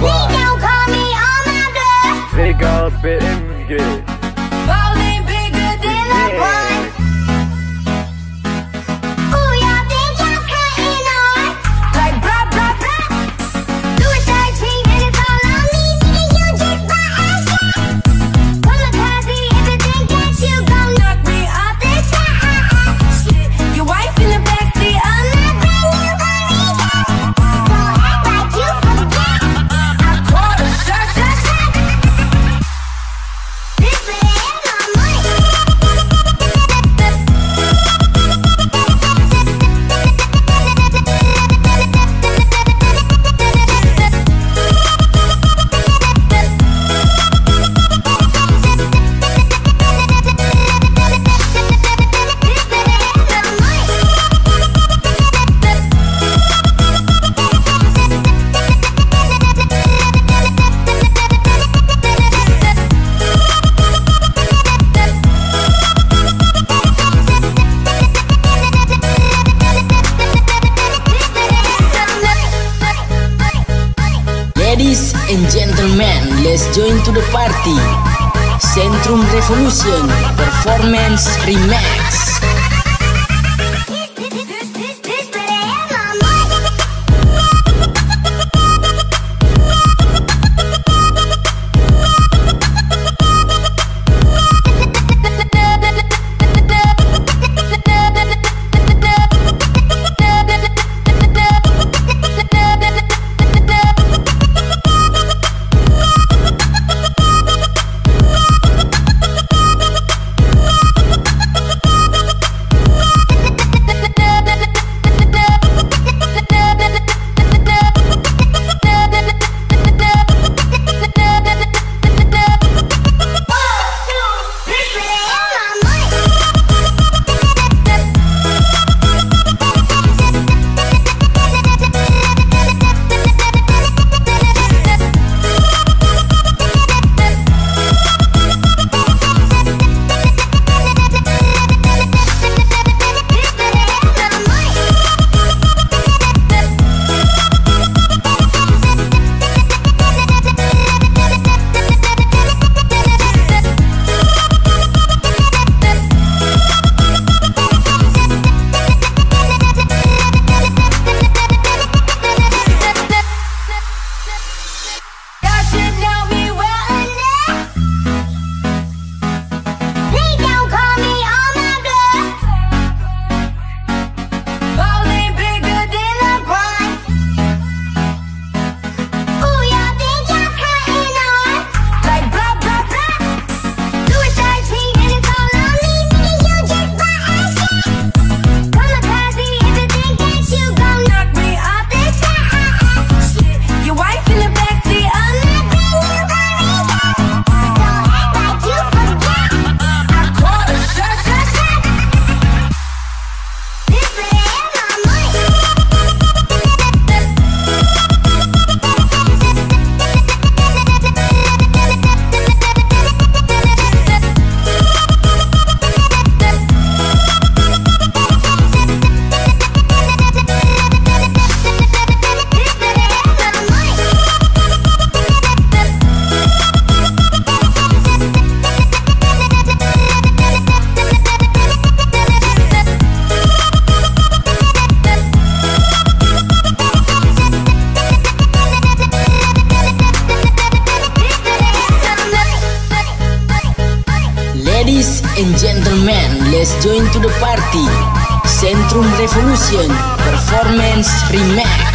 They don't call me on my bluff. Bit. Join to the party. Centrum Revolution Performance Remix. Gentlemen, let's join to the party. Centrum Revolution Performance Remix.